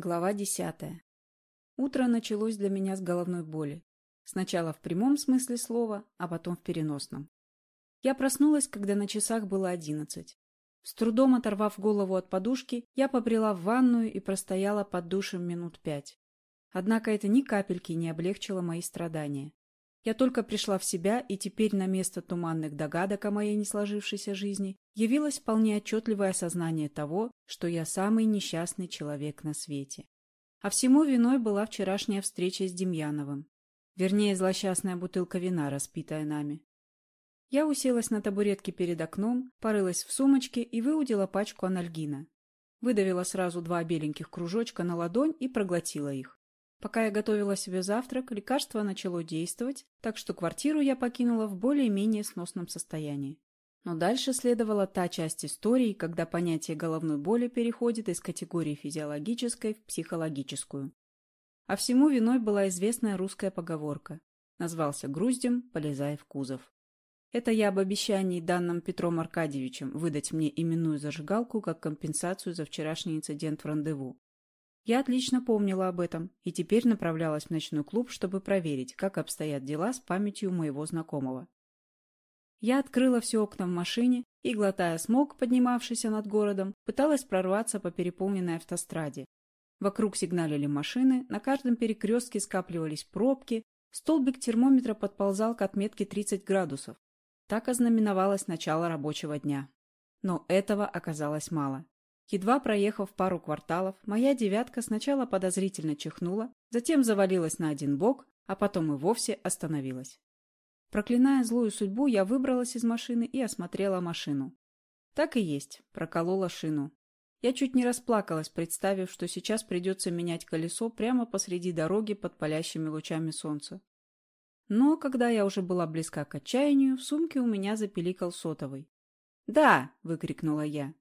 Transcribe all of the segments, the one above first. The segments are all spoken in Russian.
Глава десятая. Утро началось для меня с головной боли. Сначала в прямом смысле слова, а потом в переносном. Я проснулась, когда на часах было одиннадцать. С трудом оторвав голову от подушки, я побрела в ванную и простояла под душем минут пять. Однако это ни капельки не облегчило мои страдания. Я только пришла в себя, и теперь на место туманных догадок о моей несложившейся жизни явилось вполне отчетливое осознание того, что я самый несчастный человек на свете. А всему виной была вчерашняя встреча с Демьяновым. Вернее, злосчастная бутылка вина, распитая нами. Я уселась на табуретке перед окном, порылась в сумочке и выудила пачку анальгина. Выдавила сразу два беленьких кружочка на ладонь и проглотила их. Пока я готовила себе завтрак, лекарство начало действовать, так что квартиру я покинула в более-менее сносном состоянии. Но дальше следовала та часть истории, когда понятие головной боли переходит из категории физиологической в психологическую. А всему виной была известная русская поговорка «Назвался груздем, полезай в кузов». Это я об обещании, данном Петром Аркадьевичем, выдать мне именную зажигалку как компенсацию за вчерашний инцидент в рандеву. Я отлично помнила об этом и теперь направлялась в ночной клуб, чтобы проверить, как обстоят дела с памятью моего знакомого. Я открыла все окна в машине и, глотая смог, поднимавшийся над городом, пыталась прорваться по переполненной автостраде. Вокруг сигналили машины, на каждом перекрестке скапливались пробки, столбик термометра подползал к отметке 30 градусов. Так ознаменовалось начало рабочего дня. Но этого оказалось мало. Едва проехав пару кварталов, моя девятка сначала подозрительно чихнула, затем завалилась на один бок, а потом и вовсе остановилась. Проклиная злую судьбу, я выбралась из машины и осмотрела машину. Так и есть, проколола шину. Я чуть не расплакалась, представив, что сейчас придется менять колесо прямо посреди дороги под палящими лучами солнца. Но, когда я уже была близка к отчаянию, в сумке у меня запеликал сотовый. «Да!» — выкрикнула я.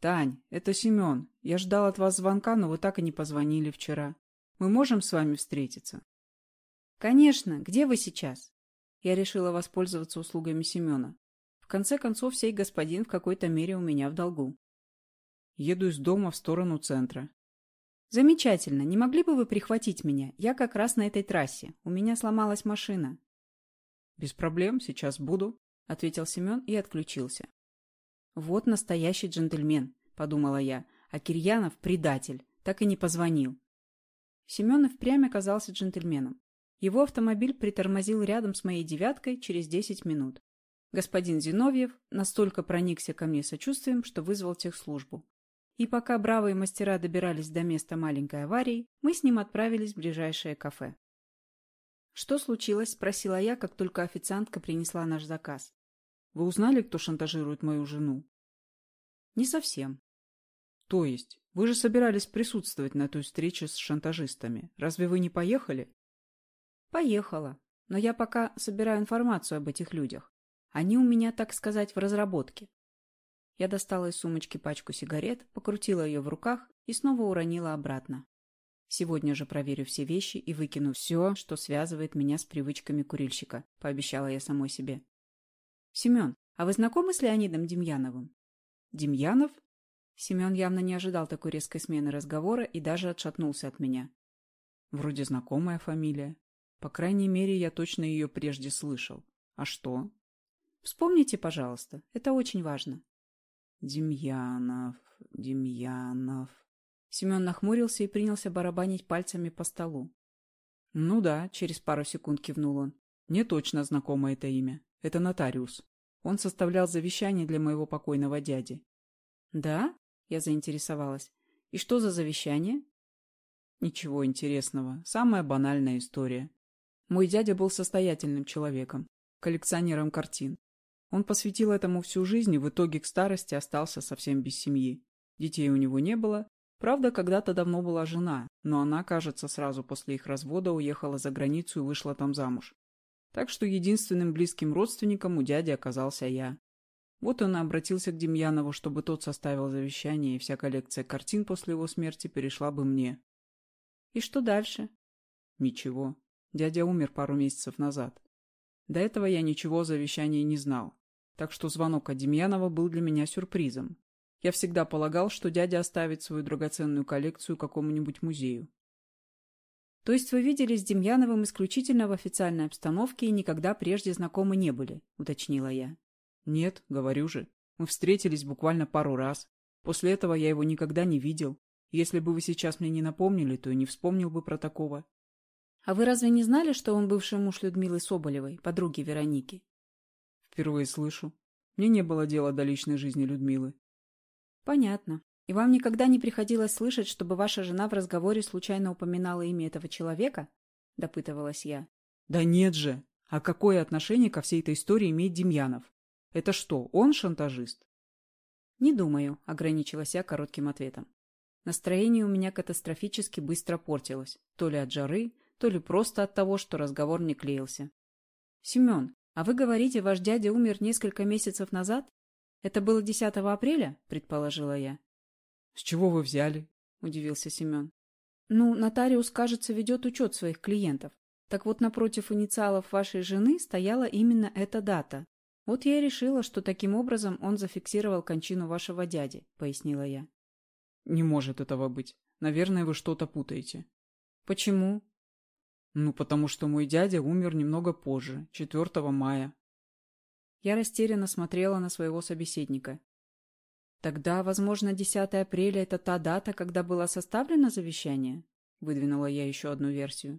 «Тань, это Семен. Я ждал от вас звонка, но вы так и не позвонили вчера. Мы можем с вами встретиться?» «Конечно. Где вы сейчас?» Я решила воспользоваться услугами Семена. В конце концов, сей господин в какой-то мере у меня в долгу. Еду из дома в сторону центра. Замечательно. Не могли бы вы прихватить меня? Я как раз на этой трассе. У меня сломалась машина. Без проблем, сейчас буду, ответил Семен и отключился. «Вот настоящий джентльмен», — подумала я, а Кирьянов — предатель, так и не позвонил. Семенов прямо оказался джентльменом. Его автомобиль притормозил рядом с моей девяткой через десять минут. Господин Зиновьев настолько проникся ко мне сочувствием, что вызвал техслужбу. И пока бравые мастера добирались до места маленькой аварии, мы с ним отправились в ближайшее кафе. «Что случилось?» – спросила я, как только официантка принесла наш заказ. Вы узнали, кто шантажирует мою жену? Не совсем. То есть, вы же собирались присутствовать на той встрече с шантажистами. Разве вы не поехали? Поехала. Но я пока собираю информацию об этих людях. Они у меня, так сказать, в разработке. Я достала из сумочки пачку сигарет, покрутила ее в руках и снова уронила обратно. Сегодня же проверю все вещи и выкину все, что связывает меня с привычками курильщика, пообещала я самой себе. Семен, а вы знакомы с Леонидом Демьяновым? Демьянов? Семен явно не ожидал такой резкой смены разговора и даже отшатнулся от меня. Вроде знакомая фамилия. По крайней мере, я точно ее прежде слышал. А что? Вспомните, пожалуйста. Это очень важно. Демьянов, Демьянов. Семен нахмурился и принялся барабанить пальцами по столу. Ну да, через пару секунд кивнул он. Мне точно знакомо это имя. Это нотариус. Он составлял завещание для моего покойного дяди. Да? Я заинтересовалась. И что за завещание? Ничего интересного. Самая банальная история. Мой дядя был состоятельным человеком, коллекционером картин. Он посвятил этому всю жизнь и в итоге к старости остался совсем без семьи. Детей у него не было. Правда, когда-то давно была жена, но она, кажется, сразу после их развода уехала за границу и вышла там замуж. Так что единственным близким родственником у дяди оказался я. Вот он и обратился к Демьянову, чтобы тот составил завещание, и вся коллекция картин после его смерти перешла бы мне. И что дальше? Ничего. Дядя умер пару месяцев назад. До этого я ничего о завещании не знал. Так что звонок от Демьянова был для меня сюрпризом. Я всегда полагал, что дядя оставит свою драгоценную коллекцию какому-нибудь музею. То есть вы виделись с Демьяновым исключительно в официальной обстановке и никогда прежде знакомы не были, уточнила я. Нет, говорю же. Мы встретились буквально пару раз. После этого я его никогда не видел. Если бы вы сейчас мне не напомнили, то и не вспомнил бы про такого. А вы разве не знали, что он бывший муж Людмилы Соболевой, подруги Вероники? Впервые слышу. Мне не было дела до личной жизни Людмилы. Понятно. И вам никогда не приходилось слышать, чтобы ваша жена в разговоре случайно упоминала имя этого человека? Допытывалась я. Да нет же. А какое отношение ко всей этой истории имеет Демьянов? Это что, он шантажист? Не думаю, ограничилась я коротким ответом. Настроение у меня катастрофически быстро портилось. То ли от жары, то ли просто от того, что разговор не клеился. Семен, а вы говорите, ваш дядя умер несколько месяцев назад? Это было 10 апреля, предположила я. С чего вы взяли? Удивился Семен. Ну, нотариус, кажется, ведет учет своих клиентов. Так вот, напротив инициалов вашей жены стояла именно эта дата. Вот я и решила, что таким образом он зафиксировал кончину вашего дяди, пояснила я. Не может этого быть. Наверное, вы что-то путаете. Почему? Ну, потому что мой дядя умер немного позже, 4 мая. Я растерянно смотрела на своего собеседника. Тогда, возможно, 10 апреля – это та дата, когда было составлено завещание? Выдвинула я еще одну версию.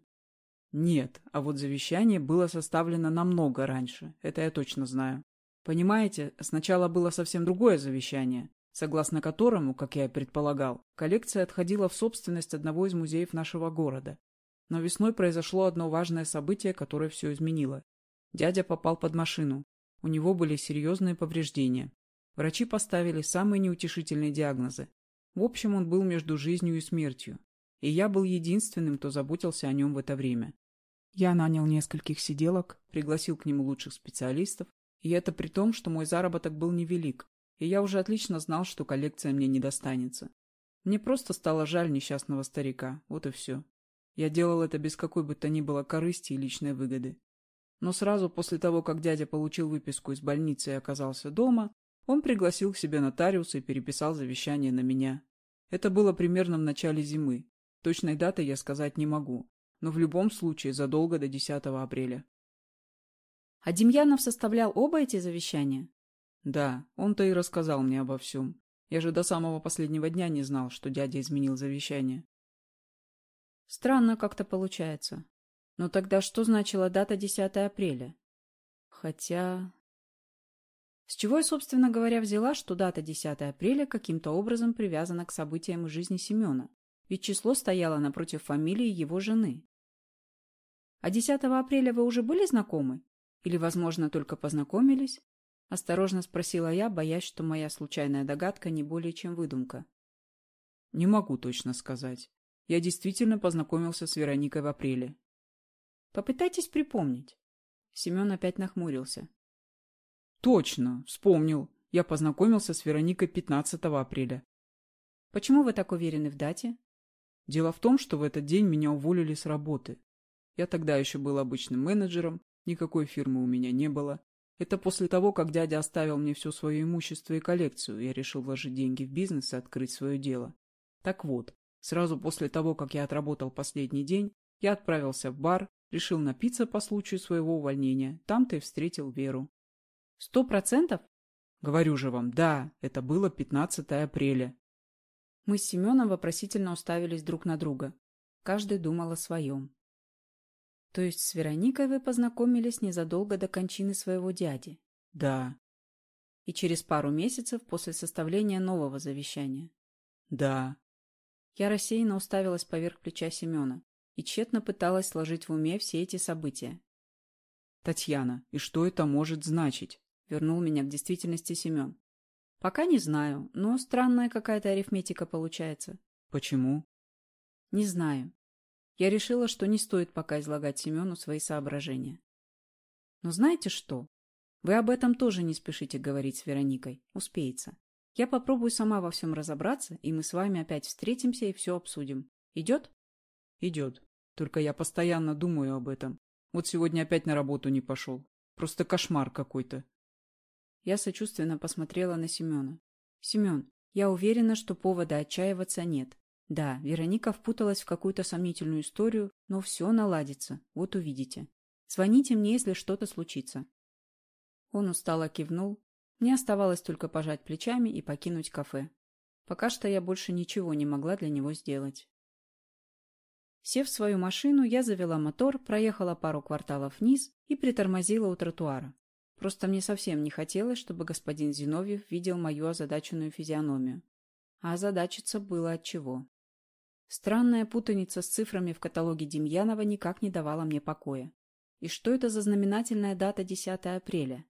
Нет, а вот завещание было составлено намного раньше, это я точно знаю. Понимаете, сначала было совсем другое завещание, согласно которому, как я и предполагал, коллекция отходила в собственность одного из музеев нашего города. Но весной произошло одно важное событие, которое все изменило. Дядя попал под машину. У него были серьезные повреждения. Врачи поставили самые неутешительные диагнозы. В общем, он был между жизнью и смертью. И я был единственным, кто заботился о нем в это время. Я нанял нескольких сиделок, пригласил к нему лучших специалистов, и это при том, что мой заработок был невелик, и я уже отлично знал, что коллекция мне не достанется. Мне просто стало жаль несчастного старика, вот и все. Я делал это без какой бы то ни было корысти и личной выгоды. Но сразу после того, как дядя получил выписку из больницы и оказался дома, он пригласил к себе нотариуса и переписал завещание на меня. Это было примерно в начале зимы. Точной даты я сказать не могу, но в любом случае задолго до 10 апреля. А Демьянов составлял оба эти завещания? Да, он-то и рассказал мне обо всем. Я же до самого последнего дня не знал, что дядя изменил завещание. Странно как-то получается. Но тогда что значила дата 10 апреля? Хотя... С чего я, собственно говоря, взяла, что дата 10 апреля каким-то образом привязана к событиям жизни Семена? Ведь число стояло напротив фамилии его жены. А 10 апреля вы уже были знакомы? Или, возможно, только познакомились? Осторожно спросила я, боясь, что моя случайная догадка не более чем выдумка. Не могу точно сказать. Я действительно познакомился с Вероникой в апреле. Попытайтесь припомнить. Семен опять нахмурился. Точно, вспомнил. Я познакомился с Вероникой 15 апреля. Почему вы так уверены в дате? Дело в том, что в этот день меня уволили с работы. Я тогда еще был обычным менеджером, никакой фирмы у меня не было. Это после того, как дядя оставил мне все свое имущество и коллекцию, я решил вложить деньги в бизнес и открыть свое дело. Так вот, сразу после того, как я отработал последний день, я отправился в бар, решил напиться по случаю своего увольнения. Там-то и встретил Веру. Сто процентов? Говорю же вам, да, это было 15 апреля. Мы с Семеном вопросительно уставились друг на друга. Каждый думал о своем. То есть с Вероникой вы познакомились незадолго до кончины своего дяди? Да. И через пару месяцев после составления нового завещания? Да. Я рассеянно уставилась поверх плеча Семена и тщетно пыталась сложить в уме все эти события. «Татьяна, и что это может значить?» — вернул меня к действительности Семен. «Пока не знаю, но странная какая-то арифметика получается». «Почему?» «Не знаю. Я решила, что не стоит пока излагать Семену свои соображения. Но знаете что? Вы об этом тоже не спешите говорить с Вероникой. Успеется. Я попробую сама во всем разобраться, и мы с вами опять встретимся и все обсудим. Идет? Идет. Только я постоянно думаю об этом. Вот сегодня опять на работу не пошел. Просто кошмар какой-то. Я сочувственно посмотрела на Семена. Семен, Я уверена, что повода отчаиваться нет. Да, Вероника впуталась в какую-то сомнительную историю, но все наладится, вот увидите. Звоните мне, если что-то случится. Он устало кивнул. Мне оставалось только пожать плечами и покинуть кафе. Пока что я больше ничего не могла для него сделать. Сев в свою машину, я завела мотор, проехала пару кварталов вниз и притормозила у тротуара. Просто мне совсем не хотелось, чтобы господин Зиновьев видел мою озадаченную физиономию. А озадачиться было от чего. Странная путаница с цифрами в каталоге Демьянова никак не давала мне покоя. И что это за знаменательная дата 10 апреля?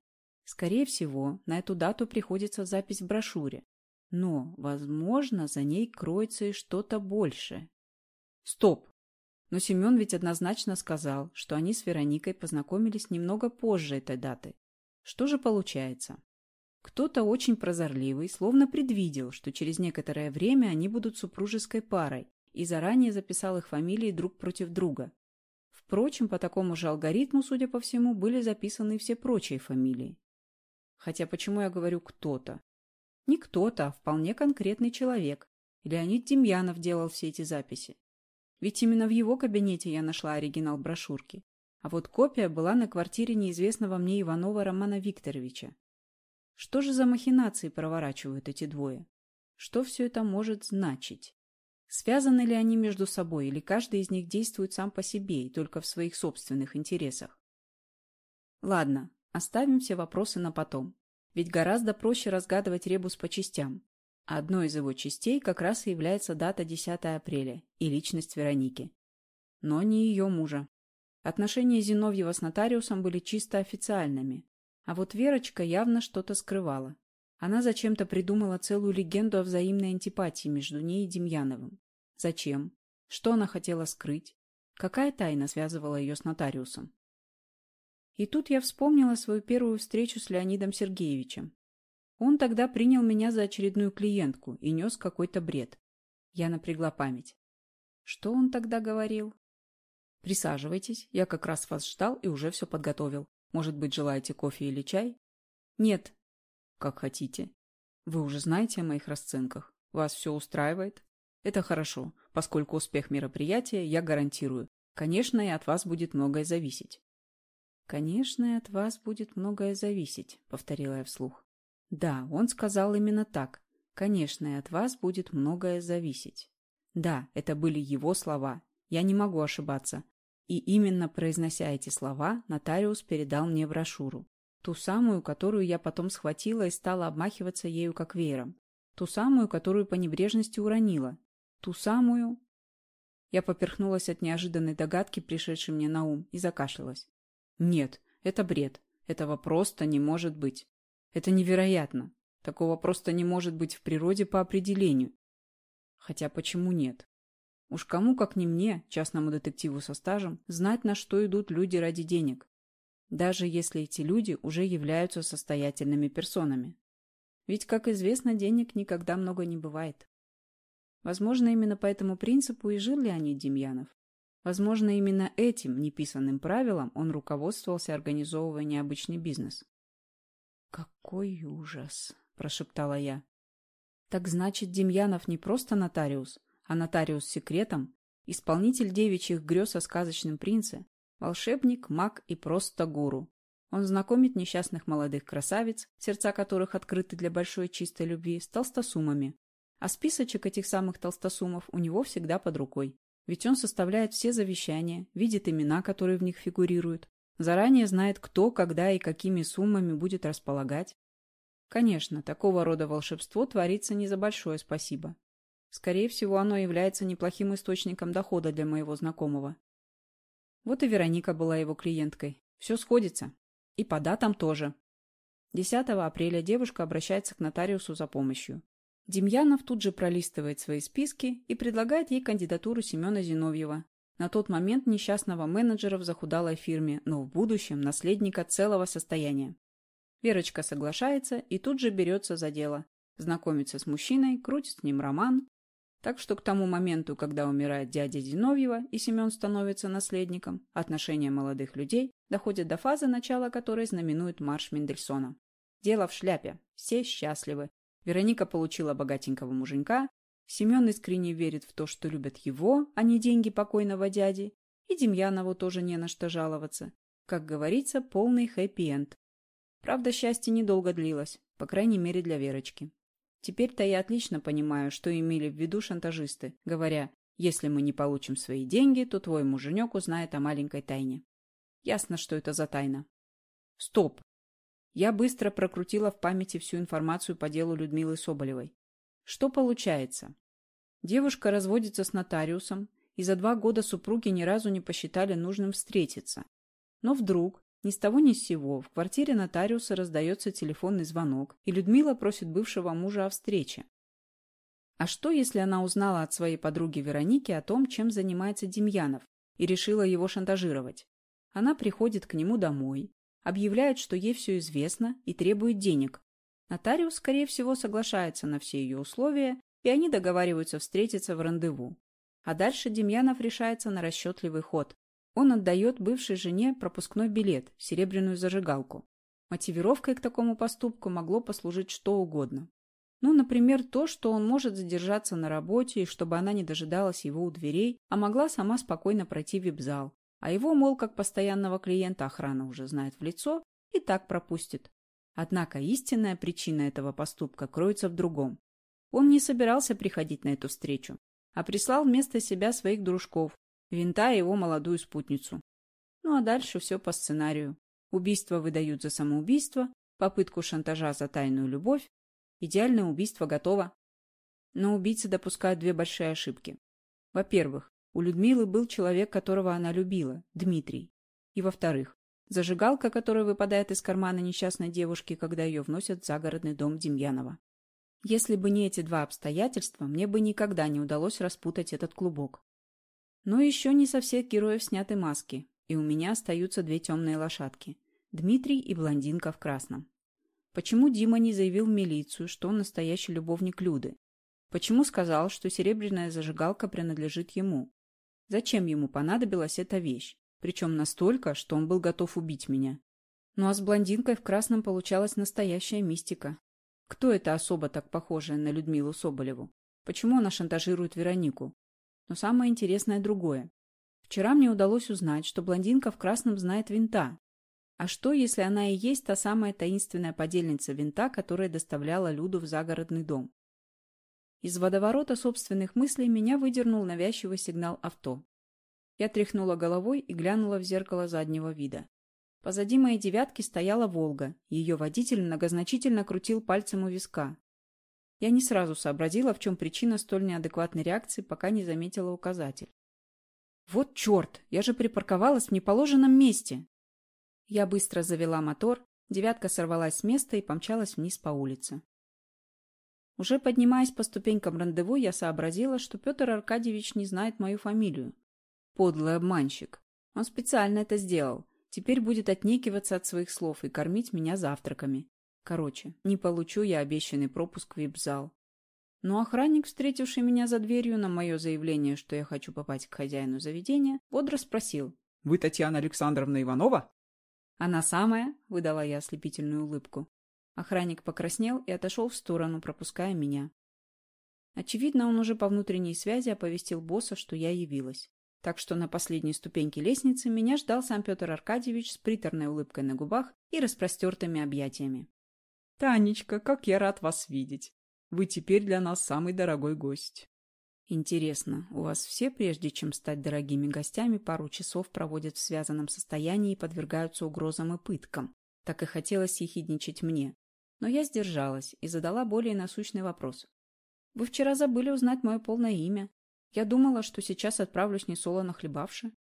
Скорее всего, на эту дату приходится запись в брошюре. Но, возможно, за ней кроется и что-то большее. Стоп! Но Семен ведь однозначно сказал, что они с Вероникой познакомились немного позже этой даты. Что же получается? Кто-то очень прозорливый, словно предвидел, что через некоторое время они будут супружеской парой, и заранее записал их фамилии друг против друга. Впрочем, по такому же алгоритму, судя по всему, были записаны все прочие фамилии. Хотя почему я говорю «кто-то»? Не кто-то, а вполне конкретный человек. Леонид Демьянов делал все эти записи. Ведь именно в его кабинете я нашла оригинал брошюрки. А вот копия была на квартире неизвестного мне Иванова Романа Викторовича. Что же за махинации проворачивают эти двое? Что все это может значить? Связаны ли они между собой, или каждый из них действует сам по себе и только в своих собственных интересах? Ладно, оставим все вопросы на потом. Ведь гораздо проще разгадывать ребус по частям. А одной из его частей как раз и является дата 10 апреля и личность Вероники. Но не ее мужа. Отношения Зиновьева с нотариусом были чисто официальными. А вот Верочка явно что-то скрывала. Она зачем-то придумала целую легенду о взаимной антипатии между ней и Демьяновым. Зачем? Что она хотела скрыть? Какая тайна связывала ее с нотариусом? И тут я вспомнила свою первую встречу с Леонидом Сергеевичем. Он тогда принял меня за очередную клиентку и нес какой-то бред. Я напрягла память. Что он тогда говорил? Присаживайтесь, я как раз вас ждал и уже все подготовил. Может быть, желаете кофе или чай? Нет, как хотите. Вы уже знаете о моих расценках. Вас все устраивает? Это хорошо, поскольку успех мероприятия я гарантирую. Конечно, и от вас будет многое зависеть. Конечно, и от вас будет многое зависеть, повторила я вслух. Да, он сказал именно так. Конечно, и от вас будет многое зависеть. Да, это были его слова. Я не могу ошибаться. И именно произнося эти слова, нотариус передал мне брошюру. Ту самую, которую я потом схватила и стала обмахиваться ею как веером. Ту самую, которую по небрежности уронила. Ту самую... Я поперхнулась от неожиданной догадки, пришедшей мне на ум, и закашлялась. Нет, это бред. Этого просто не может быть. Это невероятно. Такого просто не может быть в природе по определению. Хотя почему нет? Уж кому, как не мне, частному детективу со стажем, знать, на что идут люди ради денег даже если эти люди уже являются состоятельными персонами. Ведь, как известно, денег никогда много не бывает. Возможно, именно по этому принципу и жил Леонид Демьянов. Возможно, именно этим неписанным правилом он руководствовался, организовывая необычный бизнес. «Какой ужас!» – прошептала я. «Так значит, Демьянов не просто нотариус, а нотариус с секретом, исполнитель девичьих грез о сказочном принце, Волшебник, маг и просто гуру. Он знакомит несчастных молодых красавиц, сердца которых открыты для большой чистой любви, с толстосумами. А списочек этих самых толстосумов у него всегда под рукой. Ведь он составляет все завещания, видит имена, которые в них фигурируют, заранее знает, кто, когда и какими суммами будет располагать. Конечно, такого рода волшебство творится не за большое спасибо. Скорее всего, оно является неплохим источником дохода для моего знакомого. Вот и Вероника была его клиенткой. Все сходится. И по датам тоже. 10 апреля девушка обращается к нотариусу за помощью. Демьянов тут же пролистывает свои списки и предлагает ей кандидатуру Семена Зиновьева, на тот момент несчастного менеджера в захудалой фирме, но в будущем наследника целого состояния. Верочка соглашается и тут же берется за дело. Знакомится с мужчиной, крутит с ним роман, так что к тому моменту, когда умирает дядя Зиновьева и Семен становится наследником, отношения молодых людей доходят до фазы, начала которой знаменует марш Мендельсона. Дело в шляпе. Все счастливы. Вероника получила богатенького муженька, Семен искренне верит в то, что любят его, а не деньги покойного дяди, и Демьянову тоже не на что жаловаться. Как говорится, полный хэппи-энд. Правда, счастье недолго длилось, по крайней мере для Верочки. Теперь-то я отлично понимаю, что имели в виду шантажисты, говоря, если мы не получим свои деньги, то твой муженек узнает о маленькой тайне. Ясно, что это за тайна. Стоп! Я быстро прокрутила в памяти всю информацию по делу Людмилы Соболевой. Что получается? Девушка разводится с нотариусом, и за два года супруги ни разу не посчитали нужным встретиться. Но вдруг, ни с того ни с сего, в квартире нотариуса раздается телефонный звонок, и Людмила просит бывшего мужа о встрече. А что, если она узнала от своей подруги Вероники о том, чем занимается Демьянов, и решила его шантажировать? Она приходит к нему домой, объявляет, что ей все известно, и требует денег, Нотариус, скорее всего, соглашается на все ее условия, и они договариваются встретиться в рандеву. А дальше Демьянов решается на расчетливый ход. Он отдает бывшей жене пропускной билет, серебряную зажигалку. Мотивировкой к такому поступку могло послужить что угодно. Ну, например, то, что он может задержаться на работе, и чтобы она не дожидалась его у дверей, а могла сама спокойно пройти вип-зал. А его, мол, как постоянного клиента охрана уже знает в лицо, и так пропустит. Однако истинная причина этого поступка кроется в другом. Он не собирался приходить на эту встречу, а прислал вместо себя своих дружков, Винта и его молодую спутницу. Ну а дальше все по сценарию. Убийство выдают за самоубийство, попытку шантажа за тайную любовь. Идеальное убийство готово. Но убийцы допускают две большие ошибки. Во-первых, у Людмилы был человек, которого она любила, Дмитрий. И во-вторых, Зажигалка, которая выпадает из кармана несчастной девушки, когда ее вносят в загородный дом Демьянова. Если бы не эти два обстоятельства, мне бы никогда не удалось распутать этот клубок. Но еще не со всех героев сняты маски, и у меня остаются две темные лошадки – Дмитрий и блондинка в красном. Почему Дима не заявил в милицию, что он настоящий любовник Люды? Почему сказал, что серебряная зажигалка принадлежит ему? Зачем ему понадобилась эта вещь? Причем настолько, что он был готов убить меня. Ну а с блондинкой в красном получалась настоящая мистика. Кто это особо так похожая на Людмилу Соболеву? Почему она шантажирует Веронику? Но самое интересное другое. Вчера мне удалось узнать, что блондинка в красном знает винта. А что, если она и есть та самая таинственная подельница винта, которая доставляла Люду в загородный дом? Из водоворота собственных мыслей меня выдернул навязчивый сигнал авто. Я тряхнула головой и глянула в зеркало заднего вида. Позади моей девятки стояла «Волга». Ее водитель многозначительно крутил пальцем у виска. Я не сразу сообразила, в чем причина столь неадекватной реакции, пока не заметила указатель. «Вот черт! Я же припарковалась в неположенном месте!» Я быстро завела мотор, девятка сорвалась с места и помчалась вниз по улице. Уже поднимаясь по ступенькам рандеву, я сообразила, что Петр Аркадьевич не знает мою фамилию. Подлый обманщик. Он специально это сделал. Теперь будет отнекиваться от своих слов и кормить меня завтраками. Короче, не получу я обещанный пропуск в вип-зал. Но охранник, встретивший меня за дверью на мое заявление, что я хочу попасть к хозяину заведения, бодро спросил. «Вы Татьяна Александровна Иванова?» «Она самая», — выдала я ослепительную улыбку. Охранник покраснел и отошел в сторону, пропуская меня. Очевидно, он уже по внутренней связи оповестил босса, что я явилась. Так что на последней ступеньке лестницы меня ждал сам Петр Аркадьевич с приторной улыбкой на губах и распростертыми объятиями. «Танечка, как я рад вас видеть! Вы теперь для нас самый дорогой гость!» «Интересно, у вас все, прежде чем стать дорогими гостями, пару часов проводят в связанном состоянии и подвергаются угрозам и пыткам?» Так и хотелось ехидничать мне. Но я сдержалась и задала более насущный вопрос. «Вы вчера забыли узнать мое полное имя. Я думала, что сейчас отправлюсь несолоно хлебавши.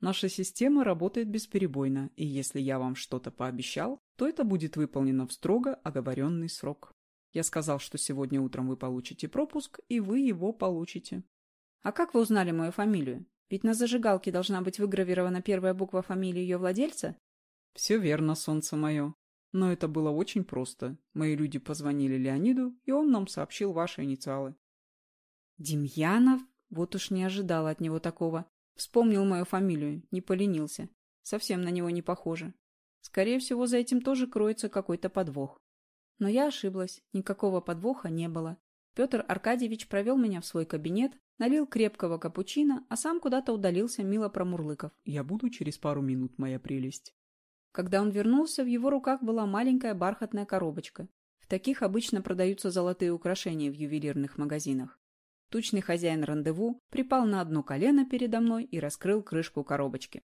Наша система работает бесперебойно, и если я вам что-то пообещал, то это будет выполнено в строго оговоренный срок. Я сказал, что сегодня утром вы получите пропуск, и вы его получите. А как вы узнали мою фамилию? Ведь на зажигалке должна быть выгравирована первая буква фамилии ее владельца? Все верно, солнце мое. Но это было очень просто. Мои люди позвонили Леониду, и он нам сообщил ваши инициалы. Демьянов? Вот уж не ожидала от него такого. Вспомнил мою фамилию, не поленился. Совсем на него не похоже. Скорее всего, за этим тоже кроется какой-то подвох. Но я ошиблась, никакого подвоха не было. Петр Аркадьевич провел меня в свой кабинет, налил крепкого капучино, а сам куда-то удалился, мило промурлыков. «Я буду через пару минут, моя прелесть». Когда он вернулся, в его руках была маленькая бархатная коробочка. В таких обычно продаются золотые украшения в ювелирных магазинах. Тучный хозяин рандеву припал на одно колено передо мной и раскрыл крышку коробочки.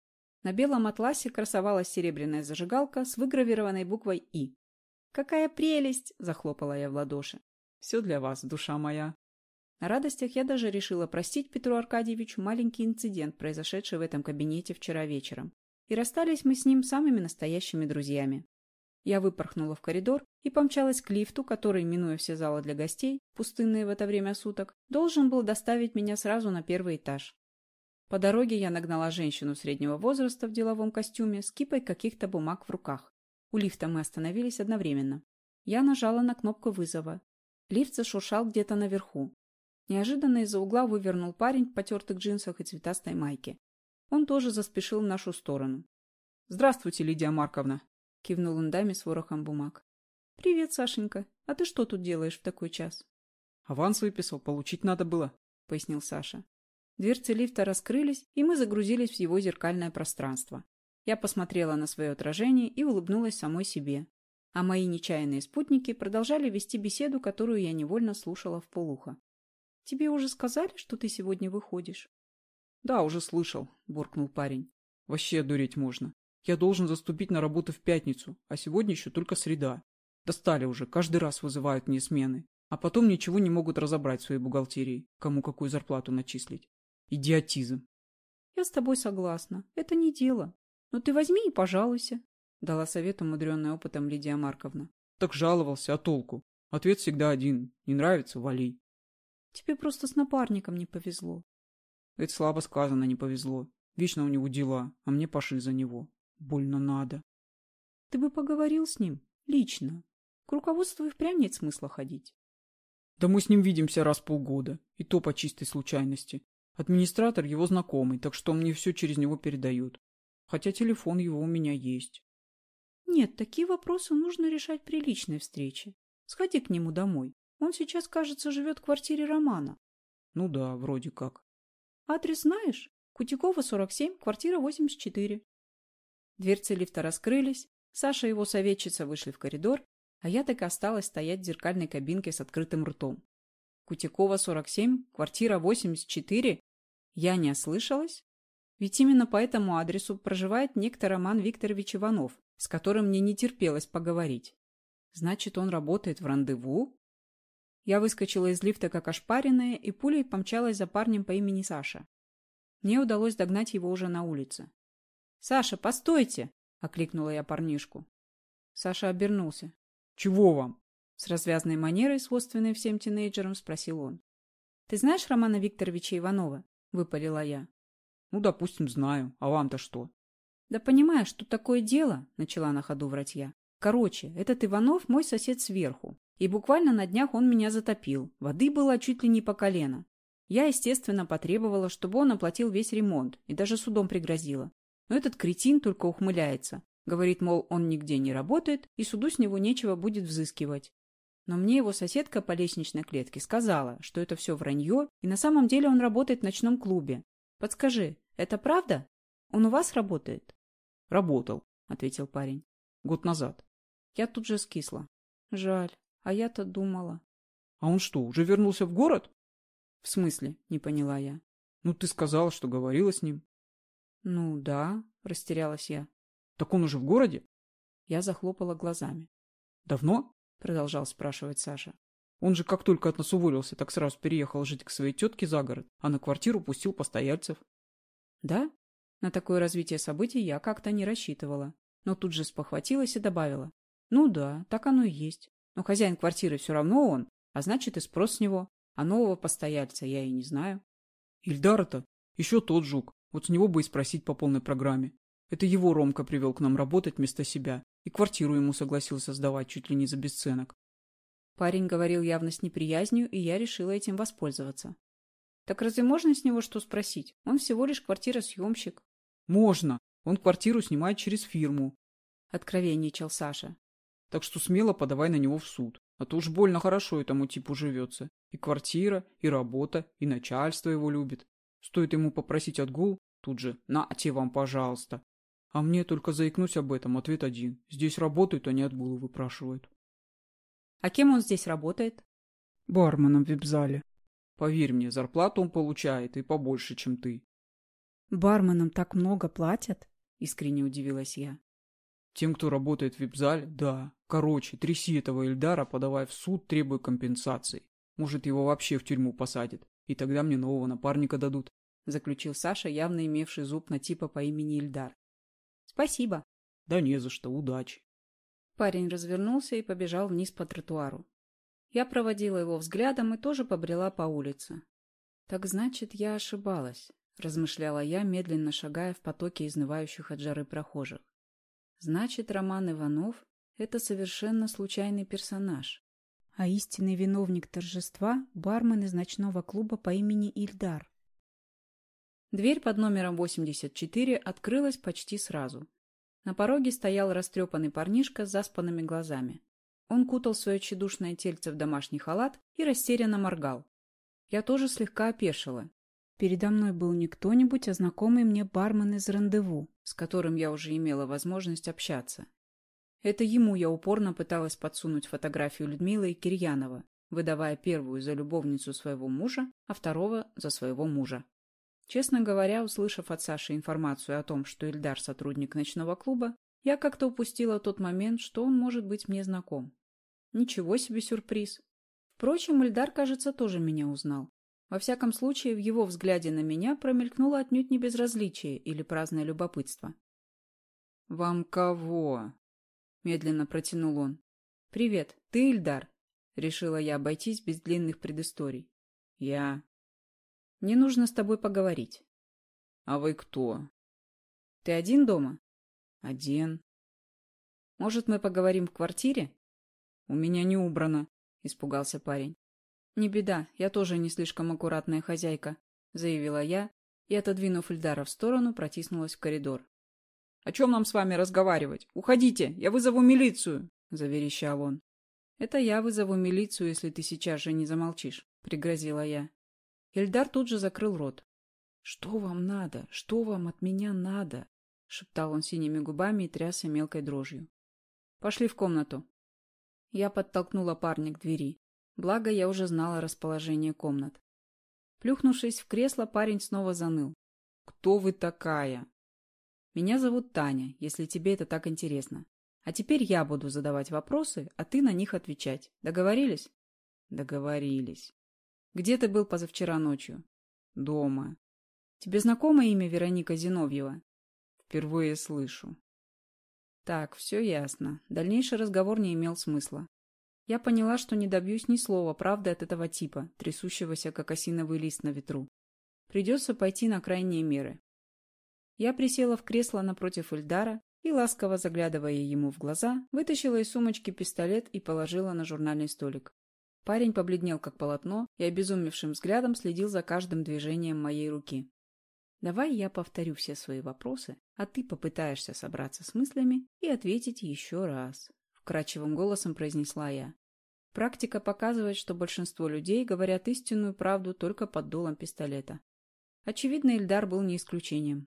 На белом атласе красовалась серебряная зажигалка с выгравированной буквой «И». «Какая прелесть!» – захлопала я в ладоши. «Все для вас, душа моя!» На радостях я даже решила простить Петру Аркадьевичу маленький инцидент, произошедший в этом кабинете вчера вечером. И расстались мы с ним самыми настоящими друзьями. Я выпорхнула в коридор и помчалась к лифту, который, минуя все залы для гостей, пустынные в это время суток, должен был доставить меня сразу на первый этаж. По дороге я нагнала женщину среднего возраста в деловом костюме с кипой каких-то бумаг в руках. У лифта мы остановились одновременно. Я нажала на кнопку вызова. Лифт зашуршал где-то наверху. Неожиданно из-за угла вывернул парень в потертых джинсах и цветастой майке. Он тоже заспешил в нашу сторону. «Здравствуйте, Лидия Марковна!» — кивнул он даме с ворохом бумаг. «Привет, Сашенька. А ты что тут делаешь в такой час?» «Аванс выписал, получить надо было», — пояснил Саша. Дверцы лифта раскрылись, и мы загрузились в его зеркальное пространство. Я посмотрела на свое отражение и улыбнулась самой себе. А мои нечаянные спутники продолжали вести беседу, которую я невольно слушала в полухо. Тебе уже сказали, что ты сегодня выходишь? Да, уже слышал, буркнул парень. Вообще дуреть можно. Я должен заступить на работу в пятницу, а сегодня еще только среда. Достали уже, каждый раз вызывают мне смены. А потом ничего не могут разобрать в своей бухгалтерии, кому какую зарплату начислить. Идиотизм. Я с тобой согласна. Это не дело. Но ты возьми и пожалуйся, дала совет умудренная опытом Лидия Марковна. Так жаловался, а толку? Ответ всегда один. Не нравится – вали. Тебе просто с напарником не повезло. Это слабо сказано, не повезло. Вечно у него дела, а мне пошли за него. Больно надо. Ты бы поговорил с ним, лично. К руководству и впрямь нет смысла ходить. Да мы с ним видимся раз в полгода, и то по чистой случайности. Администратор его знакомый, так что мне все через него передают. Хотя телефон его у меня есть. Нет, такие вопросы нужно решать при личной встрече. Сходи к нему домой. Он сейчас, кажется, живет в квартире Романа. Ну да, вроде как. Адрес знаешь? Кутякова, 47, квартира 84. Дверцы лифта раскрылись, Саша и его советчица вышли в коридор, а я так и осталась стоять в зеркальной кабинке с открытым ртом. Кутякова, 47, квартира 84? Я не ослышалась? Ведь именно по этому адресу проживает некто Роман Викторович Иванов, с которым мне не терпелось поговорить. Значит, он работает в рандеву? Я выскочила из лифта как ошпаренная и пулей помчалась за парнем по имени Саша. Мне удалось догнать его уже на улице. «Саша, постойте!» — окликнула я парнишку. Саша обернулся. «Чего вам?» С развязной манерой, свойственной всем тинейджерам, спросил он. «Ты знаешь Романа Викторовича Иванова?» — выпалила я. «Ну, допустим, знаю. А вам-то что?» «Да понимаешь, тут такое дело», — начала на ходу врать я. «Короче, этот Иванов мой сосед сверху. И буквально на днях он меня затопил. Воды было чуть ли не по колено. Я, естественно, потребовала, чтобы он оплатил весь ремонт, и даже судом пригрозила. Но этот кретин только ухмыляется. Говорит, мол, он нигде не работает, и суду с него нечего будет взыскивать. Но мне его соседка по лестничной клетке сказала, что это все вранье, и на самом деле он работает в ночном клубе. Подскажи, это правда? Он у вас работает? Работал, ответил парень. Год назад. Я тут же скисла. Жаль, а я-то думала. А он что, уже вернулся в город? В смысле? Не поняла я. Ну, ты сказала, что говорила с ним. «Ну да», — растерялась я. «Так он уже в городе?» Я захлопала глазами. «Давно?» — продолжал спрашивать Саша. «Он же как только от нас уволился, так сразу переехал жить к своей тетке за город, а на квартиру пустил постояльцев». «Да?» На такое развитие событий я как-то не рассчитывала, но тут же спохватилась и добавила. «Ну да, так оно и есть. Но хозяин квартиры все равно он, а значит и спрос с него, а нового постояльца я и не знаю». «Ильдара-то еще тот жук, вот с него бы и спросить по полной программе. Это его Ромка привел к нам работать вместо себя. И квартиру ему согласился сдавать чуть ли не за бесценок. Парень говорил явно с неприязнью, и я решила этим воспользоваться. Так разве можно с него что спросить? Он всего лишь квартиросъемщик. Можно. Он квартиру снимает через фирму. Откровенничал Саша. Так что смело подавай на него в суд. А то уж больно хорошо этому типу живется. И квартира, и работа, и начальство его любит. Стоит ему попросить отгул, тут же «нате вам, пожалуйста». А мне только заикнусь об этом, ответ один. Здесь работают, а не отгулы выпрашивают. А кем он здесь работает? Барменом в вип-зале. Поверь мне, зарплату он получает и побольше, чем ты. Барменам так много платят? Искренне удивилась я. Тем, кто работает в вип-зале, да. Короче, тряси этого Эльдара, подавай в суд, требуя компенсации. Может, его вообще в тюрьму посадят. И тогда мне нового напарника дадут. Заключил Саша, явно имевший зуб на типа по имени Ильдар. Спасибо. Да не за что, удачи. Парень развернулся и побежал вниз по тротуару. Я проводила его взглядом и тоже побрела по улице. Так значит, я ошибалась, размышляла я, медленно шагая в потоке изнывающих от жары прохожих. Значит, Роман Иванов — это совершенно случайный персонаж. А истинный виновник торжества — бармен из ночного клуба по имени Ильдар. Дверь под номером 84 открылась почти сразу. На пороге стоял растрепанный парнишка с заспанными глазами. Он кутал свое тщедушное тельце в домашний халат и растерянно моргал. Я тоже слегка опешила. Передо мной был не кто-нибудь, а знакомый мне бармен из рандеву, с которым я уже имела возможность общаться. Это ему я упорно пыталась подсунуть фотографию Людмилы и Кирьянова, выдавая первую за любовницу своего мужа, а второго за своего мужа. Честно говоря, услышав от Саши информацию о том, что Ильдар сотрудник ночного клуба, я как-то упустила тот момент, что он может быть мне знаком. Ничего себе сюрприз. Впрочем, Ильдар, кажется, тоже меня узнал. Во всяком случае, в его взгляде на меня промелькнуло отнюдь не безразличие или праздное любопытство. «Вам кого?» — медленно протянул он. «Привет, ты Ильдар?» — решила я обойтись без длинных предысторий. «Я...» «Мне нужно с тобой поговорить». «А вы кто?» «Ты один дома?» «Один». «Может, мы поговорим в квартире?» «У меня не убрано», — испугался парень. «Не беда, я тоже не слишком аккуратная хозяйка», — заявила я и, отодвинув Ильдара в сторону, протиснулась в коридор. «О чем нам с вами разговаривать? Уходите, я вызову милицию!» — заверещал он. «Это я вызову милицию, если ты сейчас же не замолчишь», — пригрозила я. Ильдар тут же закрыл рот. «Что вам надо? Что вам от меня надо?» — шептал он синими губами и трясся мелкой дрожью. «Пошли в комнату», я подтолкнула парня к двери. Благо, я уже знала расположение комнат. Плюхнувшись в кресло, парень снова заныл. «Кто вы такая?» «Меня зовут Таня, если тебе это так интересно. А теперь я буду задавать вопросы, а ты на них отвечать. Договорились?» «Договорились». «Где ты был позавчера ночью?» «Дома». «Тебе знакомо имя Вероника Зиновьева?» «Впервые слышу». Так, все ясно. Дальнейший разговор не имел смысла. Я поняла, что не добьюсь ни слова правды от этого типа, трясущегося, как осиновый лист на ветру. Придется пойти на крайние меры. Я присела в кресло напротив Эльдара и, ласково заглядывая ему в глаза, вытащила из сумочки пистолет и положила на журнальный столик. Парень побледнел, как полотно, и обезумевшим взглядом следил за каждым движением моей руки. Давай я повторю все свои вопросы, а ты попытаешься собраться с мыслями и ответить еще раз. Вкрадчивым голосом произнесла я. Практика показывает, что большинство людей говорят истинную правду только под дулом пистолета. Очевидно, Ильдар был не исключением.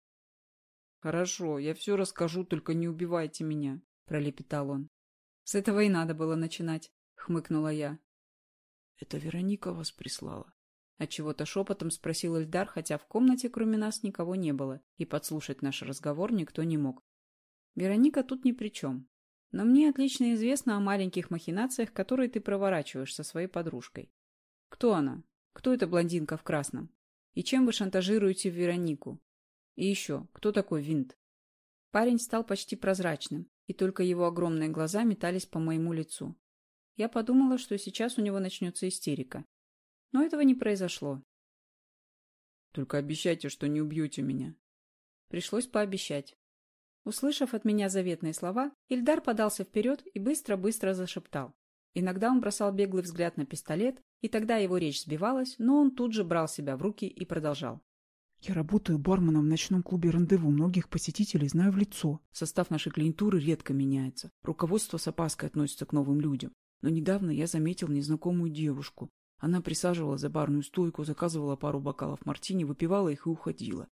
«Хорошо, я все расскажу, только не убивайте меня», — пролепетал он. «С этого и надо было начинать», — хмыкнула я. «Это Вероника вас прислала?» Отчего-то шепотом спросил Эльдар, хотя в комнате кроме нас никого не было, и подслушать наш разговор никто не мог. Вероника тут ни при чем. Но мне отлично известно о маленьких махинациях, которые ты проворачиваешь со своей подружкой. Кто она? Кто эта блондинка в красном? И чем вы шантажируете Веронику? И еще, кто такой Винт? Парень стал почти прозрачным, и только его огромные глаза метались по моему лицу. Я подумала, что сейчас у него начнется истерика, но этого не произошло. Только обещайте, что не убьете меня. Пришлось пообещать. Услышав от меня заветные слова, Ильдар подался вперед и быстро-быстро зашептал. Иногда он бросал беглый взгляд на пистолет, и тогда его речь сбивалась, но он тут же брал себя в руки и продолжал. Я работаю барменом в ночном клубе «Рандеву». Многих посетителей знаю в лицо. Состав нашей клиентуры редко меняется. Руководство с опаской относится к новым людям. Но недавно я заметил незнакомую девушку. Она присаживалась за барную стойку, заказывала пару бокалов мартини, выпивала их и уходила.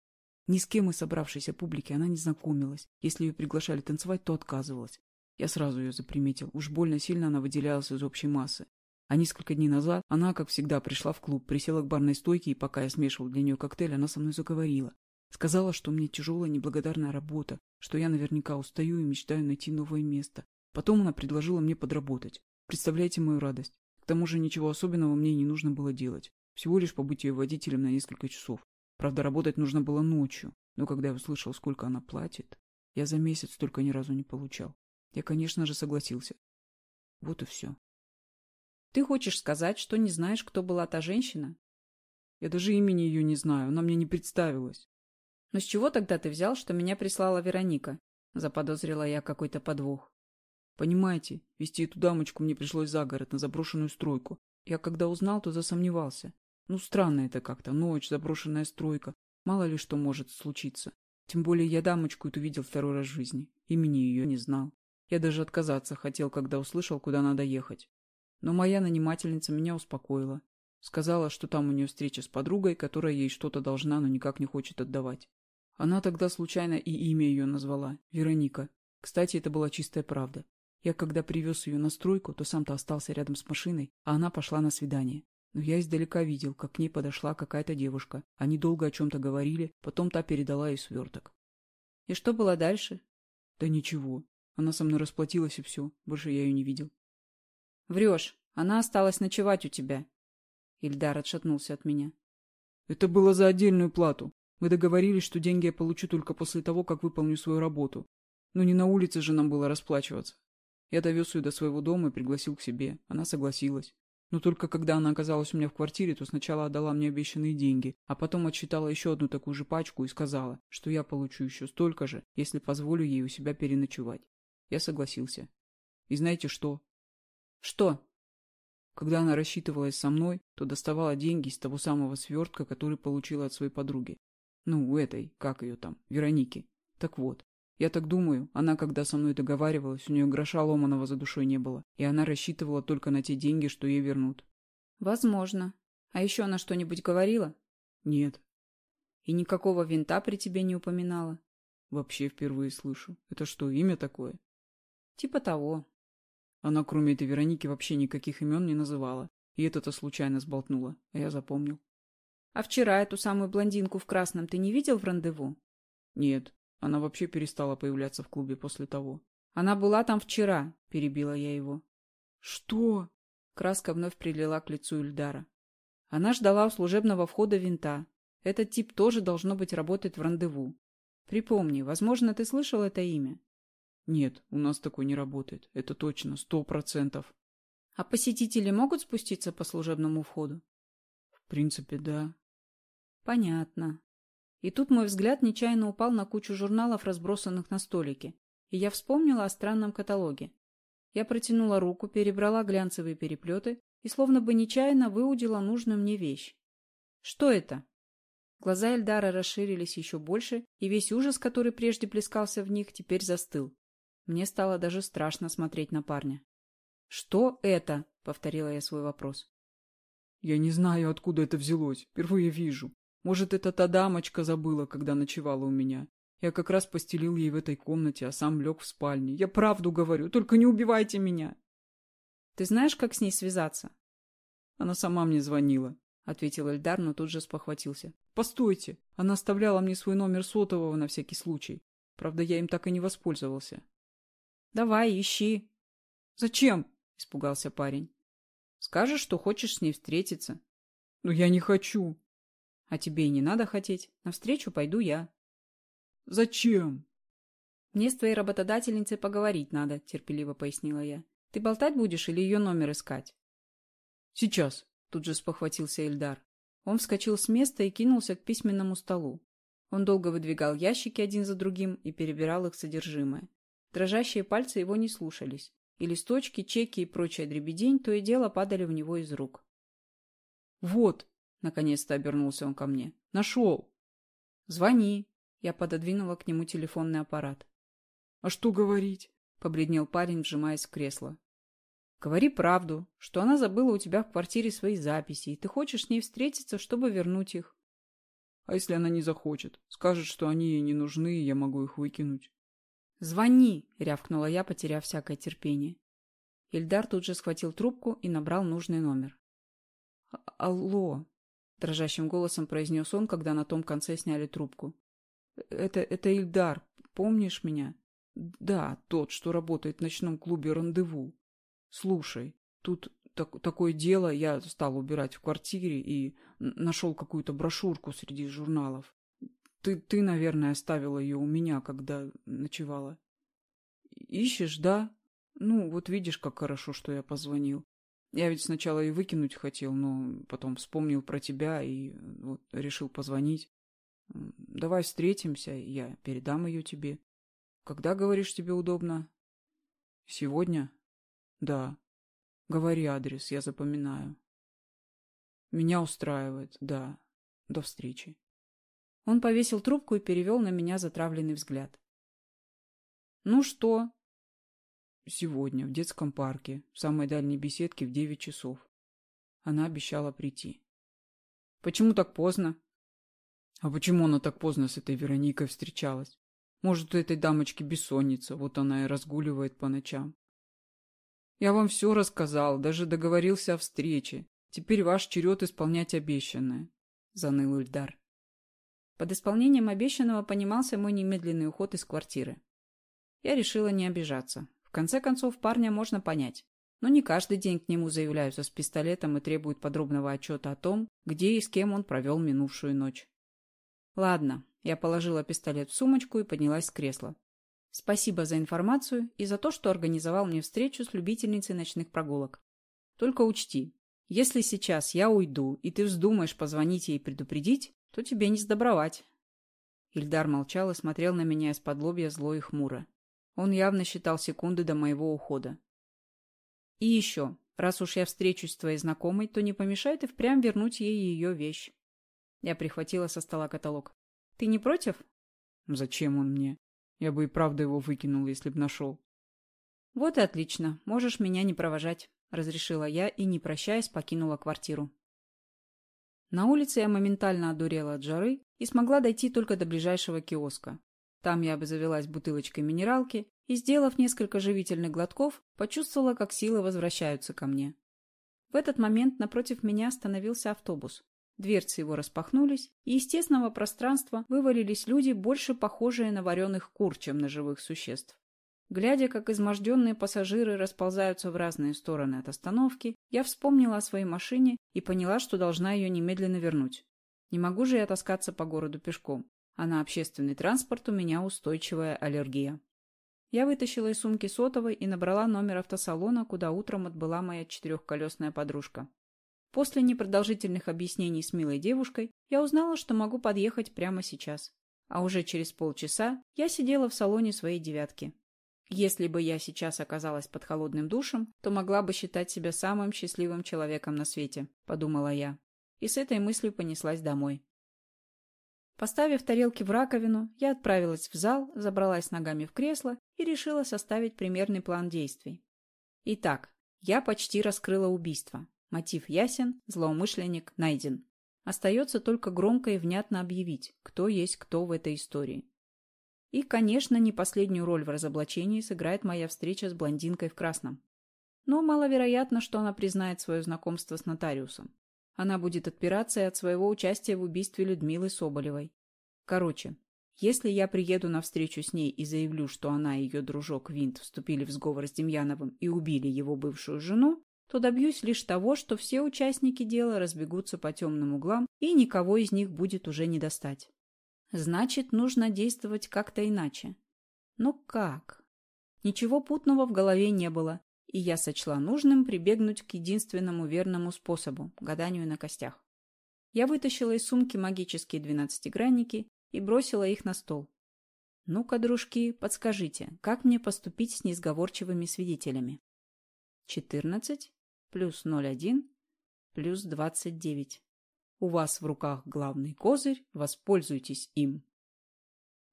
Ни с кем из собравшейся публики она не знакомилась. Если ее приглашали танцевать, то отказывалась. Я сразу ее заприметил. Уж больно сильно она выделялась из общей массы. А несколько дней назад она, как всегда, пришла в клуб, присела к барной стойке, и пока я смешивал для нее коктейль, она со мной заговорила. Сказала, что мне тяжелая неблагодарная работа, что я наверняка устаю и мечтаю найти новое место. Потом она предложила мне подработать. Представляете мою радость? К тому же ничего особенного мне не нужно было делать. Всего лишь побыть ее водителем на несколько часов. Правда, работать нужно было ночью. Но когда я услышал, сколько она платит, я за месяц только ни разу не получал. Я, конечно же, согласился. Вот и все. Ты хочешь сказать, что не знаешь, кто была та женщина? Я даже имени ее не знаю, она мне не представилась. Но с чего тогда ты взял, что меня прислала Вероника? Заподозрила я какой-то подвох. Понимаете, вести эту дамочку мне пришлось за город, на заброшенную стройку. Я когда узнал, то засомневался. Ну, странно это как-то. Ночь, заброшенная стройка. Мало ли что может случиться. Тем более я дамочку эту видел второй раз в жизни. Имени ее не знал. Я даже отказаться хотел, когда услышал, куда надо ехать. Но моя нанимательница меня успокоила. Сказала, что там у нее встреча с подругой, которая ей что-то должна, но никак не хочет отдавать. Она тогда случайно и имя ее назвала – Вероника. Кстати, это была чистая правда. Я когда привез ее на стройку, то сам-то остался рядом с машиной, а она пошла на свидание. Но я издалека видел, как к ней подошла какая-то девушка. Они долго о чем-то говорили, потом та передала ей сверток. И что было дальше? Да ничего. Она со мной расплатилась и все. Больше я ее не видел. Врешь. Она осталась ночевать у тебя. Ильдар отшатнулся от меня. Это было за отдельную плату. Мы договорились, что деньги я получу только после того, как выполню свою работу. Но не на улице же нам было расплачиваться. Я довез ее до своего дома и пригласил к себе. Она согласилась. Но только когда она оказалась у меня в квартире, то сначала отдала мне обещанные деньги, а потом отсчитала еще одну такую же пачку и сказала, что я получу еще столько же, если позволю ей у себя переночевать. Я согласился. И знаете что? Что? Когда она рассчитывалась со мной, то доставала деньги из того самого свертка, который получила от своей подруги. Ну, у этой, как ее там, Вероники. Так вот, я так думаю, она, когда со мной договаривалась, у нее гроша ломаного за душой не было, и она рассчитывала только на те деньги, что ей вернут. Возможно. А еще она что-нибудь говорила? Нет. И никакого винта при тебе не упоминала? Вообще впервые слышу. Это что, имя такое? Типа того. Она, кроме этой Вероники, вообще никаких имен не называла. И это-то случайно сболтнула. А я запомнил. А вчера эту самую блондинку в красном ты не видел в рандеву? Нет. Она вообще перестала появляться в клубе после того. Она была там вчера, перебила я его. Что? Краска вновь прилила к лицу Ильдара. Она ждала у служебного входа винта. Этот тип тоже, должно быть, работает в рандеву. Припомни, возможно, ты слышал это имя? Нет, у нас такой не работает. Это точно, сто процентов. А посетители могут спуститься по служебному входу? В принципе, да. Понятно. И тут мой взгляд нечаянно упал на кучу журналов, разбросанных на столике, и я вспомнила о странном каталоге. Я протянула руку, перебрала глянцевые переплеты и словно бы нечаянно выудила нужную мне вещь. Что это? Глаза Эльдара расширились еще больше, и весь ужас, который прежде плескался в них, теперь застыл. Мне стало даже страшно смотреть на парня. «Что это?» — повторила я свой вопрос. «Я не знаю, откуда это взялось. Впервые вижу. Может, это та дамочка забыла, когда ночевала у меня. Я как раз постелил ей в этой комнате, а сам лег в спальне. Я правду говорю, только не убивайте меня. Ты знаешь, как с ней связаться? Она сама мне звонила, — ответил Эльдар, но тут же спохватился. Постойте, она оставляла мне свой номер сотового на всякий случай. Правда, я им так и не воспользовался. Давай, ищи. Зачем? — испугался парень. Скажешь, что хочешь с ней встретиться. Но я не хочу. А тебе и не надо хотеть. Навстречу пойду я. Зачем? Мне с твоей работодательницей поговорить надо, терпеливо пояснила я. Ты болтать будешь или ее номер искать? Сейчас, тут же спохватился Эльдар. Он вскочил с места и кинулся к письменному столу. Он долго выдвигал ящики один за другим и перебирал их содержимое. Дрожащие пальцы его не слушались, и листочки, чеки и прочая дребедень то и дело падали в него из рук. «Вот!» Наконец-то обернулся он ко мне. Нашел. Звони. Я пододвинула к нему телефонный аппарат. А что говорить? Побледнел парень, вжимаясь в кресло. Говори правду, что она забыла у тебя в квартире свои записи, и ты хочешь с ней встретиться, чтобы вернуть их. А если она не захочет? Скажет, что они ей не нужны, и я могу их выкинуть. «Звони!» — рявкнула я, потеряв всякое терпение. Ильдар тут же схватил трубку и набрал нужный номер. «А, «Алло!» — дрожащим голосом произнес он, когда на том конце сняли трубку. «Это, это Ильдар. Помнишь меня?» «Да, тот, что работает в ночном клубе «Рандеву». Слушай, тут так, такое дело, я стал убирать в квартире и нашел какую-то брошюрку среди журналов. Ты, ты, наверное, оставила ее у меня, когда ночевала. Ищешь, да? Ну, вот видишь, как хорошо, что я позвонил. Я ведь сначала и выкинуть хотел, но потом вспомнил про тебя и вот решил позвонить. Давай встретимся, я передам ее тебе. Когда, говоришь, тебе удобно? Сегодня? Да. Говори адрес, я запоминаю. Меня устраивает, да. До встречи. Он повесил трубку и перевел на меня затравленный взгляд. «Ну что?» «Сегодня, в детском парке, в самой дальней беседке в девять часов. Она обещала прийти». «Почему так поздно?» «А почему она так поздно с этой Вероникой встречалась? Может, у этой дамочки бессонница, вот она и разгуливает по ночам. Я вам все рассказал, даже договорился о встрече. Теперь ваш черед исполнять обещанное», — заныл Ильдар. Под исполнением обещанного понимался мой немедленный уход из квартиры. Я решила не обижаться. В конце концов, парня можно понять. Но не каждый день к нему заявляются с пистолетом и требуют подробного отчета о том, где и с кем он провел минувшую ночь. Ладно, я положила пистолет в сумочку и поднялась с кресла. Спасибо за информацию и за то, что организовал мне встречу с любительницей ночных прогулок. Только учти, если сейчас я уйду, и ты вздумаешь позвонить ей предупредить, то тебе не сдобровать. Ильдар молчал и смотрел на меня из-под лобья зло и хмуро. Он явно считал секунды до моего ухода. И еще, раз уж я встречусь с твоей знакомой, то не помешает и впрямь вернуть ей ее вещь. Я прихватила со стола каталог. Ты не против? Зачем он мне? Я бы и правда его выкинул, если б нашел. Вот и отлично. Можешь меня не провожать, разрешила я и, не прощаясь, покинула квартиру. На улице я моментально одурела от жары и смогла дойти только до ближайшего киоска. Там я обзавелась бутылочкой минералки и, сделав несколько живительных глотков, почувствовала, как силы возвращаются ко мне. В этот момент напротив меня остановился автобус. Дверцы его распахнулись, и из тесного пространства вывалились люди, больше похожие на вареных кур, чем на живых существ. Глядя, как изможденные пассажиры расползаются в разные стороны от остановки, я вспомнила о своей машине и поняла, что должна ее немедленно вернуть. Не могу же я таскаться по городу пешком, а на общественный транспорт у меня устойчивая аллергия. Я вытащила из сумки сотовой и набрала номер автосалона, куда утром отбыла моя четырехколесная подружка. После непродолжительных объяснений с милой девушкой я узнала, что могу подъехать прямо сейчас. А уже через полчаса я сидела в салоне своей девятки. Если бы я сейчас оказалась под холодным душем, то могла бы считать себя самым счастливым человеком на свете, подумала я. И с этой мыслью понеслась домой. Поставив тарелки в раковину, я отправилась в зал, забралась ногами в кресло и решила составить примерный план действий. Итак, я почти раскрыла убийство. Мотив ясен, злоумышленник найден. Остается только громко и внятно объявить, кто есть кто в этой истории. И, конечно, не последнюю роль в разоблачении сыграет моя встреча с блондинкой в красном. Но маловероятно, что она признает свое знакомство с нотариусом. Она будет отпираться и от своего участия в убийстве Людмилы Соболевой. Короче, если я приеду на встречу с ней и заявлю, что она и ее дружок Винт вступили в сговор с Демьяновым и убили его бывшую жену, то добьюсь лишь того, что все участники дела разбегутся по темным углам и никого из них будет уже не достать. Значит, нужно действовать как-то иначе. Но как? Ничего путного в голове не было, и я сочла нужным прибегнуть к единственному верному способу – гаданию на костях. Я вытащила из сумки магические двенадцатигранники и бросила их на стол. Ну-ка, дружки, подскажите, как мне поступить с несговорчивыми свидетелями? Четырнадцать плюс ноль один плюс двадцать девять. У вас в руках главный козырь, воспользуйтесь им.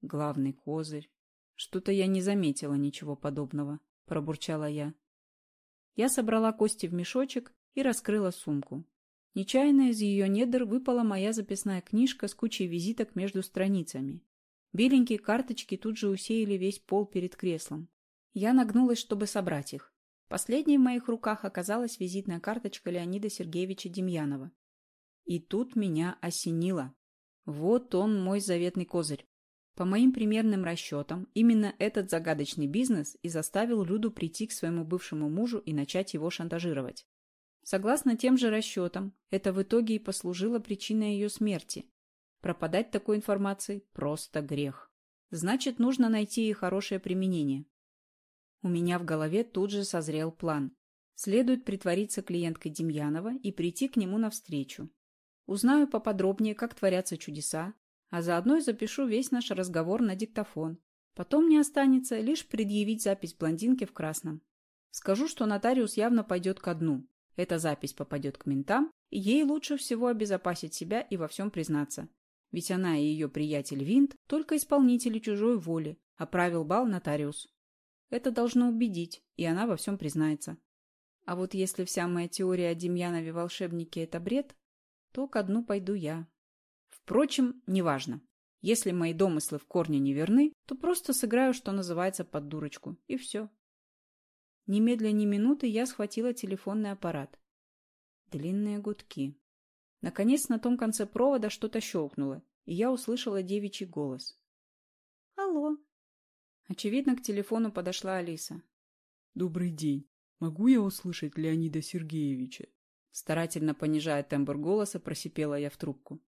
Главный козырь. Что-то я не заметила ничего подобного, пробурчала я. Я собрала кости в мешочек и раскрыла сумку. Нечаянно из ее недр выпала моя записная книжка с кучей визиток между страницами. Беленькие карточки тут же усеяли весь пол перед креслом. Я нагнулась, чтобы собрать их. Последней в моих руках оказалась визитная карточка Леонида Сергеевича Демьянова. И тут меня осенило. Вот он, мой заветный козырь. По моим примерным расчетам, именно этот загадочный бизнес и заставил Люду прийти к своему бывшему мужу и начать его шантажировать. Согласно тем же расчетам, это в итоге и послужило причиной ее смерти. Пропадать такой информацией – просто грех. Значит, нужно найти ей хорошее применение. У меня в голове тут же созрел план. Следует притвориться клиенткой Демьянова и прийти к нему навстречу. Узнаю поподробнее, как творятся чудеса, а заодно и запишу весь наш разговор на диктофон. Потом мне останется лишь предъявить запись блондинки в красном. Скажу, что нотариус явно пойдет ко дну. Эта запись попадет к ментам, и ей лучше всего обезопасить себя и во всем признаться. Ведь она и ее приятель Винт только исполнители чужой воли, а правил бал нотариус. Это должно убедить, и она во всем признается. А вот если вся моя теория о Демьянове волшебнике – это бред, то ко дну пойду я. Впрочем, неважно. Если мои домыслы в корне не верны, то просто сыграю, что называется, под дурочку, и все. Немедля ни минуты я схватила телефонный аппарат. Длинные гудки. Наконец на том конце провода что-то щелкнуло, и я услышала девичий голос. «Алло, Очевидно, к телефону подошла Алиса. «Добрый день. Могу я услышать Леонида Сергеевича?» Старательно понижая тембр голоса, просипела я в трубку.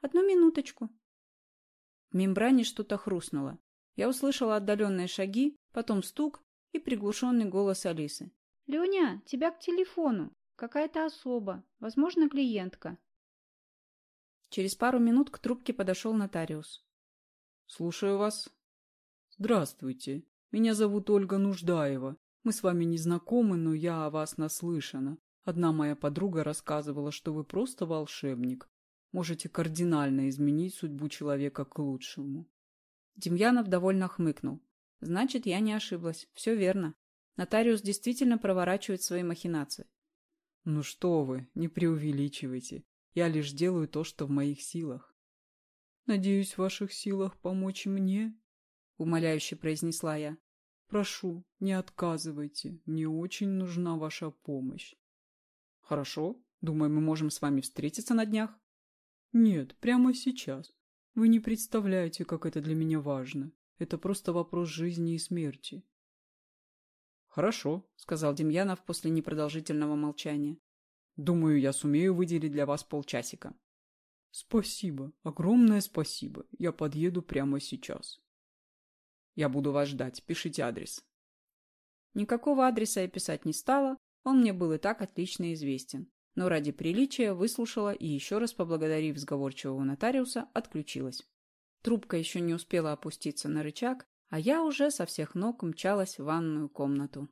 «Одну минуточку». В мембране что-то хрустнуло. Я услышала отдаленные шаги, потом стук и приглушенный голос Алисы. «Леня, тебя к телефону. Какая-то особа. Возможно, клиентка». Через пару минут к трубке подошел нотариус. «Слушаю вас», «Здравствуйте. Меня зовут Ольга Нуждаева. Мы с вами не знакомы, но я о вас наслышана. Одна моя подруга рассказывала, что вы просто волшебник. Можете кардинально изменить судьбу человека к лучшему». Демьянов довольно хмыкнул. «Значит, я не ошиблась. Все верно. Нотариус действительно проворачивает свои махинации». «Ну что вы, не преувеличивайте. Я лишь делаю то, что в моих силах». «Надеюсь, в ваших силах помочь мне?» — умоляюще произнесла я. «Прошу, не отказывайте. Мне очень нужна ваша помощь». «Хорошо. Думаю, мы можем с вами встретиться на днях». «Нет, прямо сейчас. Вы не представляете, как это для меня важно. Это просто вопрос жизни и смерти». «Хорошо», — сказал Демьянов после непродолжительного молчания. «Думаю, я сумею выделить для вас полчасика». «Спасибо. Огромное спасибо. Я подъеду прямо сейчас». Я буду вас ждать. Пишите адрес. Никакого адреса я писать не стала, он мне был и так отлично известен. Но ради приличия выслушала и еще раз поблагодарив сговорчивого нотариуса, отключилась. Трубка еще не успела опуститься на рычаг, а я уже со всех ног мчалась в ванную комнату.